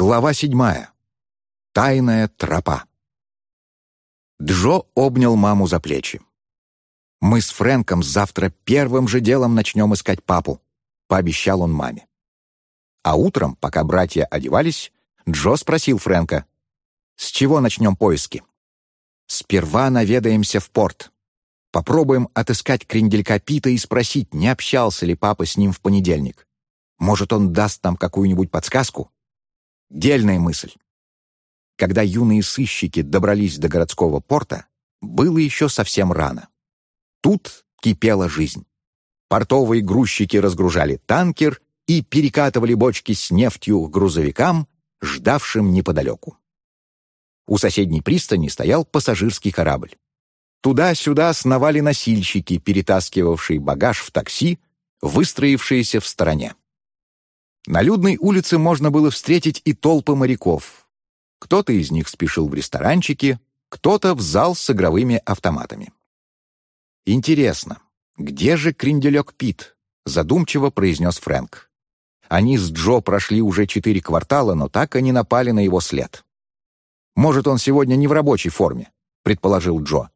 Глава седьмая. Тайная тропа. Джо обнял маму за плечи. «Мы с Фрэнком завтра первым же делом начнем искать папу», — пообещал он маме. А утром, пока братья одевались, Джо спросил Фрэнка, «С чего начнем поиски?» «Сперва наведаемся в порт. Попробуем отыскать кренделька Пита и спросить, не общался ли папа с ним в понедельник. Может, он даст нам какую-нибудь подсказку?» Дельная мысль. Когда юные сыщики добрались до городского порта, было еще совсем рано. Тут кипела жизнь. Портовые грузчики разгружали танкер и перекатывали бочки с нефтью к грузовикам, ждавшим неподалеку. У соседней пристани стоял пассажирский корабль. Туда-сюда сновали носильщики, перетаскивавшие багаж в такси, выстроившиеся в стороне. На людной улице можно было встретить и толпы моряков. Кто-то из них спешил в ресторанчики, кто-то в зал с игровыми автоматами. «Интересно, где же кренделек Пит?» — задумчиво произнес Фрэнк. Они с Джо прошли уже четыре квартала, но так и не напали на его след. «Может, он сегодня не в рабочей форме», — предположил Джо.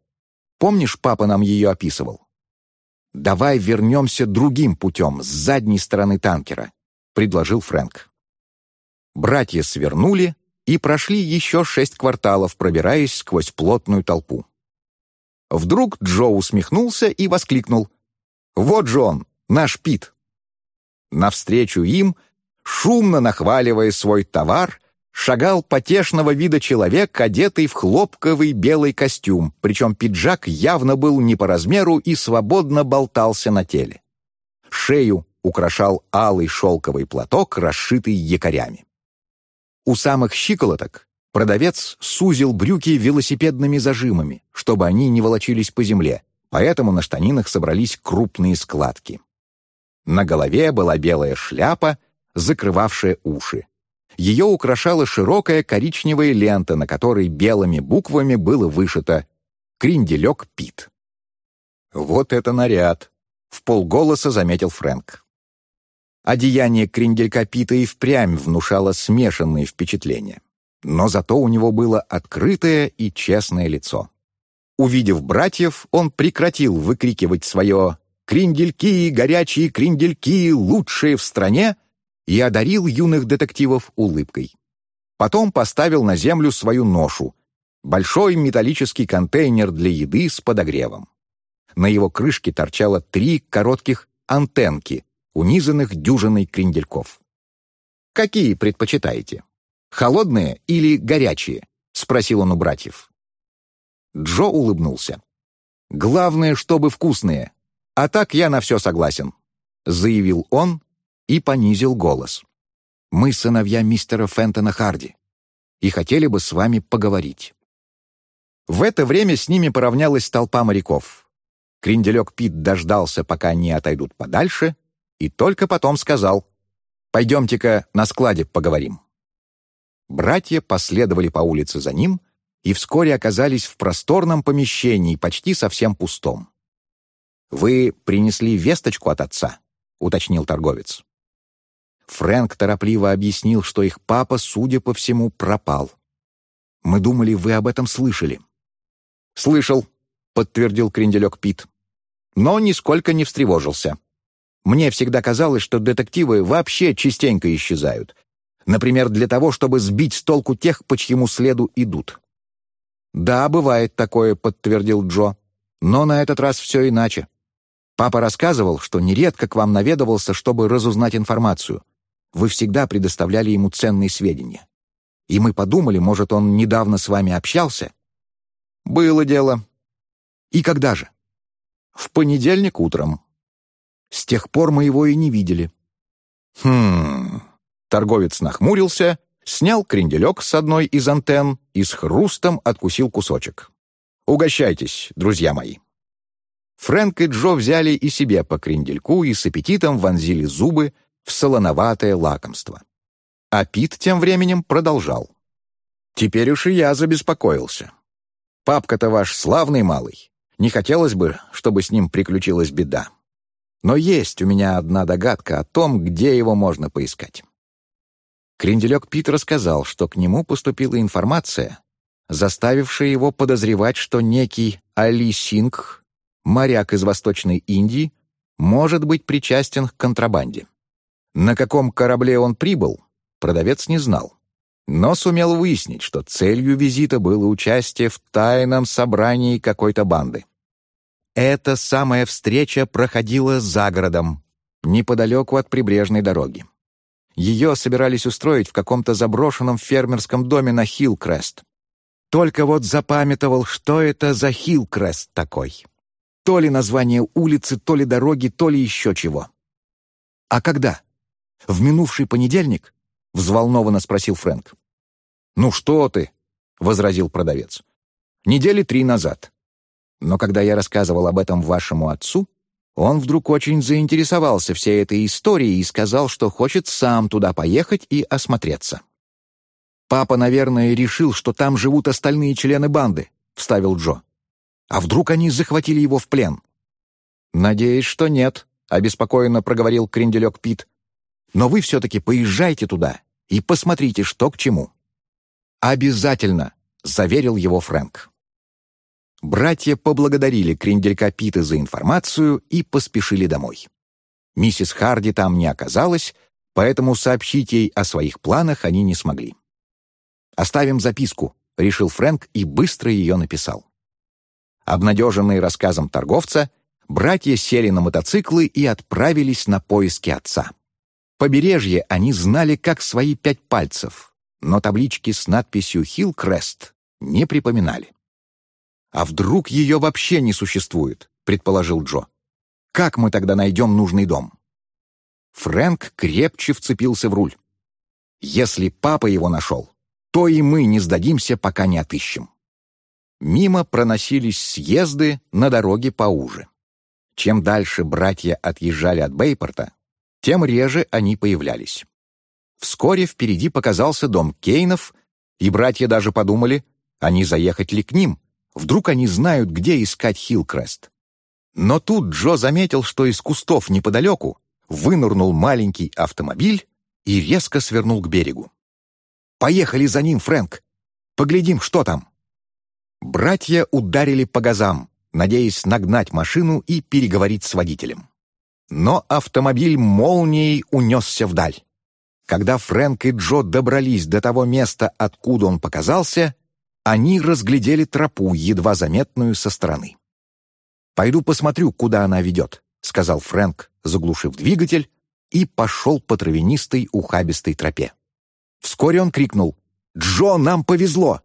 «Помнишь, папа нам ее описывал?» «Давай вернемся другим путем, с задней стороны танкера. — предложил Фрэнк. Братья свернули и прошли еще шесть кварталов, пробираясь сквозь плотную толпу. Вдруг Джо усмехнулся и воскликнул. «Вот же он, наш Пит!» Навстречу им, шумно нахваливая свой товар, шагал потешного вида человек, одетый в хлопковый белый костюм, причем пиджак явно был не по размеру и свободно болтался на теле. Шею украшал алый шелковый платок, расшитый якорями. У самых щиколоток продавец сузил брюки велосипедными зажимами, чтобы они не волочились по земле, поэтому на штанинах собрались крупные складки. На голове была белая шляпа, закрывавшая уши. Ее украшала широкая коричневая лента, на которой белыми буквами было вышито «Кринделек Пит». «Вот это наряд!» — в полголоса заметил Фрэнк. Одеяние кренделька Пита и впрямь внушало смешанные впечатления. Но зато у него было открытое и честное лицо. Увидев братьев, он прекратил выкрикивать свое «Криндельки, горячие криндельки, лучшие в стране!» и одарил юных детективов улыбкой. Потом поставил на землю свою ношу — большой металлический контейнер для еды с подогревом. На его крышке торчало три коротких антенки, унизанных дюжиной крендельков. «Какие предпочитаете? Холодные или горячие?» — спросил он у братьев. Джо улыбнулся. «Главное, чтобы вкусные. А так я на все согласен», — заявил он и понизил голос. «Мы сыновья мистера Фентона Харди и хотели бы с вами поговорить». В это время с ними поравнялась толпа моряков. Кренделек Пит дождался, пока они отойдут подальше, и только потом сказал «Пойдемте-ка на складе поговорим». Братья последовали по улице за ним и вскоре оказались в просторном помещении, почти совсем пустом. «Вы принесли весточку от отца?» — уточнил торговец. Фрэнк торопливо объяснил, что их папа, судя по всему, пропал. «Мы думали, вы об этом слышали». «Слышал», — подтвердил кренделек Пит. «Но нисколько не встревожился. Мне всегда казалось, что детективы вообще частенько исчезают. Например, для того, чтобы сбить с толку тех, по чьему следу идут. «Да, бывает такое», — подтвердил Джо. «Но на этот раз все иначе. Папа рассказывал, что нередко к вам наведывался, чтобы разузнать информацию. Вы всегда предоставляли ему ценные сведения. И мы подумали, может, он недавно с вами общался?» «Было дело». «И когда же?» «В понедельник утром», с тех пор мы его и не видели». «Хм...» Торговец нахмурился, снял кренделек с одной из антенн и с хрустом откусил кусочек. «Угощайтесь, друзья мои». Фрэнк и Джо взяли и себе по крендельку и с аппетитом вонзили зубы в солоноватое лакомство. А Пит тем временем продолжал. «Теперь уж и я забеспокоился. Папка-то ваш славный малый. Не хотелось бы, чтобы с ним приключилась беда. Но есть у меня одна догадка о том, где его можно поискать. Кренделек Пит рассказал, что к нему поступила информация, заставившая его подозревать, что некий Али Сингх, моряк из Восточной Индии, может быть причастен к контрабанде. На каком корабле он прибыл, продавец не знал, но сумел выяснить, что целью визита было участие в тайном собрании какой-то банды. Эта самая встреча проходила за городом, неподалеку от прибрежной дороги. Ее собирались устроить в каком-то заброшенном фермерском доме на Хиллкрест. Только вот запамятовал, что это за Хиллкрест такой. То ли название улицы, то ли дороги, то ли еще чего. «А когда? В минувший понедельник?» — взволнованно спросил Фрэнк. «Ну что ты?» — возразил продавец. «Недели три назад. Но когда я рассказывал об этом вашему отцу, он вдруг очень заинтересовался всей этой историей и сказал, что хочет сам туда поехать и осмотреться. «Папа, наверное, решил, что там живут остальные члены банды», — вставил Джо. «А вдруг они захватили его в плен?» «Надеюсь, что нет», — обеспокоенно проговорил кренделек Пит. «Но вы все-таки поезжайте туда и посмотрите, что к чему». «Обязательно», — заверил его Фрэнк. Братья поблагодарили Кренделька Пита за информацию и поспешили домой. Миссис Харди там не оказалась, поэтому сообщить ей о своих планах они не смогли. «Оставим записку», — решил Фрэнк и быстро ее написал. Обнадеженные рассказом торговца, братья сели на мотоциклы и отправились на поиски отца. Побережье они знали как свои пять пальцев, но таблички с надписью «Хиллкрест» не припоминали. «А вдруг ее вообще не существует?» — предположил Джо. «Как мы тогда найдем нужный дом?» Фрэнк крепче вцепился в руль. «Если папа его нашел, то и мы не сдадимся, пока не отыщем». Мимо проносились съезды на дороге поуже. Чем дальше братья отъезжали от Бейпорта, тем реже они появлялись. Вскоре впереди показался дом Кейнов, и братья даже подумали, а не заехать ли к ним, Вдруг они знают, где искать Хилкрест. Но тут Джо заметил, что из кустов неподалеку вынырнул маленький автомобиль и резко свернул к берегу. «Поехали за ним, Фрэнк! Поглядим, что там!» Братья ударили по газам, надеясь нагнать машину и переговорить с водителем. Но автомобиль молнией унесся вдаль. Когда Фрэнк и Джо добрались до того места, откуда он показался, они разглядели тропу, едва заметную со стороны. «Пойду посмотрю, куда она ведет», — сказал Фрэнк, заглушив двигатель, и пошел по травянистой ухабистой тропе. Вскоре он крикнул «Джо, нам повезло!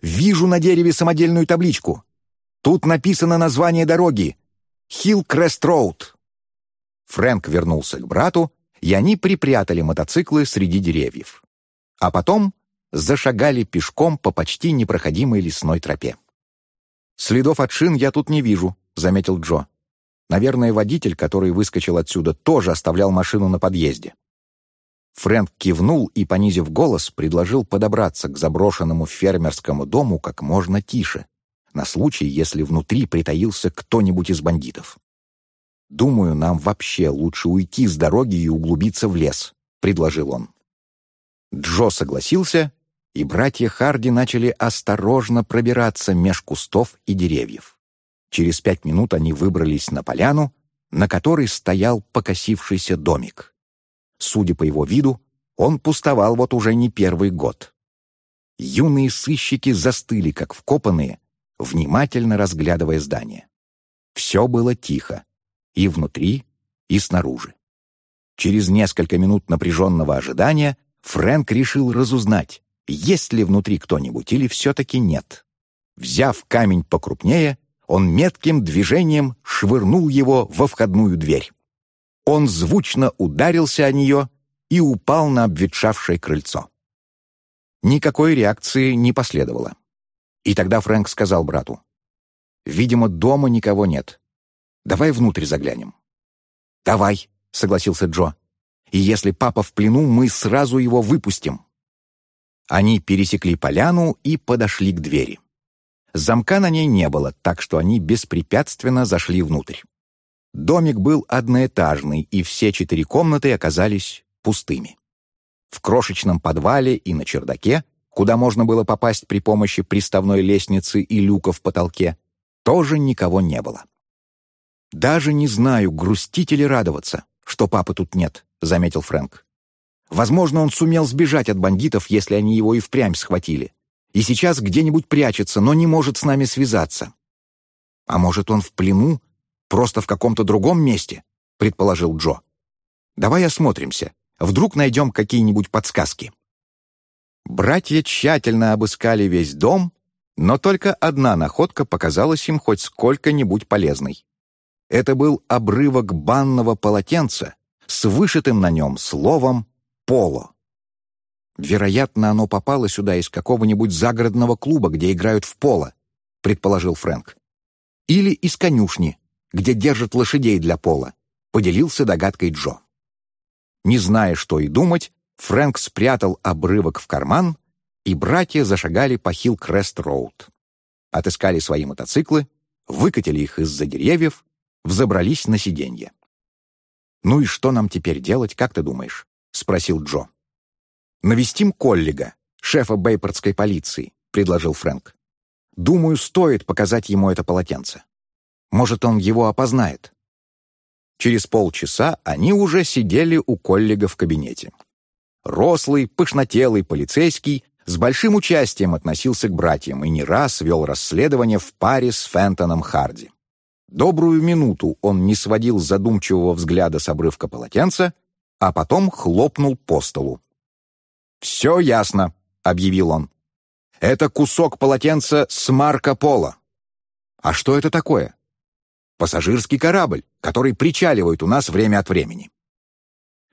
Вижу на дереве самодельную табличку. Тут написано название дороги — Хилл-Крест Роуд». Фрэнк вернулся к брату, и они припрятали мотоциклы среди деревьев. А потом зашагали пешком по почти непроходимой лесной тропе. «Следов от шин я тут не вижу», — заметил Джо. «Наверное, водитель, который выскочил отсюда, тоже оставлял машину на подъезде». Фрэнк кивнул и, понизив голос, предложил подобраться к заброшенному фермерскому дому как можно тише, на случай, если внутри притаился кто-нибудь из бандитов. «Думаю, нам вообще лучше уйти с дороги и углубиться в лес», — предложил он. Джо согласился, и братья Харди начали осторожно пробираться меж кустов и деревьев. Через пять минут они выбрались на поляну, на которой стоял покосившийся домик. Судя по его виду, он пустовал вот уже не первый год. Юные сыщики застыли, как вкопанные, внимательно разглядывая здание. Все было тихо, и внутри, и снаружи. Через несколько минут напряженного ожидания Фрэнк решил разузнать, есть ли внутри кто-нибудь или все-таки нет. Взяв камень покрупнее, он метким движением швырнул его во входную дверь. Он звучно ударился о нее и упал на обветшавшее крыльцо. Никакой реакции не последовало. И тогда Фрэнк сказал брату, «Видимо, дома никого нет. Давай внутрь заглянем». «Давай», — согласился Джо. «И если папа в плену, мы сразу его выпустим». Они пересекли поляну и подошли к двери. Замка на ней не было, так что они беспрепятственно зашли внутрь. Домик был одноэтажный, и все четыре комнаты оказались пустыми. В крошечном подвале и на чердаке, куда можно было попасть при помощи приставной лестницы и люка в потолке, тоже никого не было. «Даже не знаю, грустить или радоваться, что папы тут нет», — заметил Фрэнк. «Возможно, он сумел сбежать от бандитов, если они его и впрямь схватили, и сейчас где-нибудь прячется, но не может с нами связаться. А может, он в плену, просто в каком-то другом месте?» — предположил Джо. «Давай осмотримся. Вдруг найдем какие-нибудь подсказки». Братья тщательно обыскали весь дом, но только одна находка показалась им хоть сколько-нибудь полезной. Это был обрывок банного полотенца с вышитым на нем словом «поло». «Вероятно, оно попало сюда из какого-нибудь загородного клуба, где играют в поло», — предположил Фрэнк. «Или из конюшни, где держат лошадей для поло», — поделился догадкой Джо. Не зная, что и думать, Фрэнк спрятал обрывок в карман, и братья зашагали по Хилл-Крест-Роуд. Отыскали свои мотоциклы, выкатили их из-за деревьев взобрались на сиденье. «Ну и что нам теперь делать, как ты думаешь?» — спросил Джо. «Навестим коллега, шефа бейпортской полиции», — предложил Фрэнк. «Думаю, стоит показать ему это полотенце. Может, он его опознает». Через полчаса они уже сидели у коллега в кабинете. Рослый, пышнотелый полицейский с большим участием относился к братьям и не раз вел расследование в паре с Фентоном Харди. Добрую минуту он не сводил задумчивого взгляда с обрывка полотенца, а потом хлопнул по столу. «Все ясно», — объявил он. «Это кусок полотенца с Марко Поло». «А что это такое?» «Пассажирский корабль, который причаливает у нас время от времени».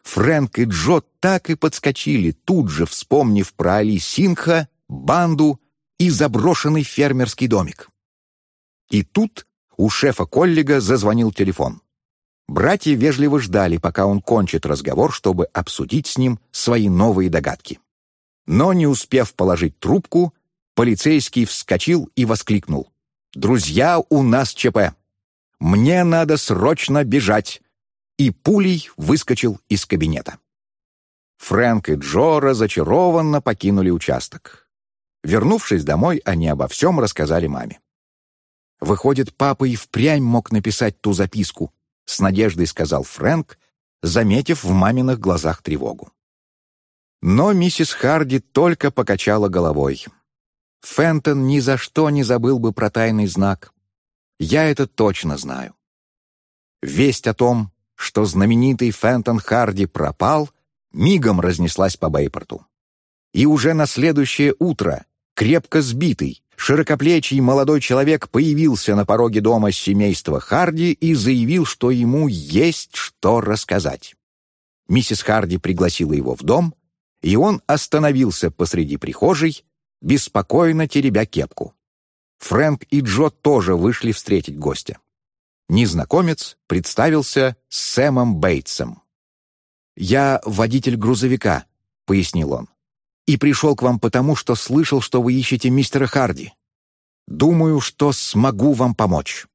Фрэнк и Джо так и подскочили, тут же вспомнив про Али Синха, банду и заброшенный фермерский домик. И тут у шефа коллега зазвонил телефон. Братья вежливо ждали, пока он кончит разговор, чтобы обсудить с ним свои новые догадки. Но, не успев положить трубку, полицейский вскочил и воскликнул. «Друзья, у нас ЧП! Мне надо срочно бежать!» И пулей выскочил из кабинета. Фрэнк и Джо разочарованно покинули участок. Вернувшись домой, они обо всем рассказали маме. Выходит, папа и впрямь мог написать ту записку, с надеждой сказал Фрэнк, заметив в маминых глазах тревогу. Но миссис Харди только покачала головой. Фентон ни за что не забыл бы про тайный знак. Я это точно знаю. Весть о том, что знаменитый Фентон Харди пропал, мигом разнеслась по Бейпорту. И уже на следующее утро, крепко сбитый, Широкоплечий молодой человек появился на пороге дома семейства Харди и заявил, что ему есть что рассказать. Миссис Харди пригласила его в дом, и он остановился посреди прихожей, беспокойно теребя кепку. Фрэнк и Джо тоже вышли встретить гостя. Незнакомец представился Сэмом Бейтсом. «Я водитель грузовика», — пояснил он и пришел к вам потому, что слышал, что вы ищете мистера Харди. Думаю, что смогу вам помочь».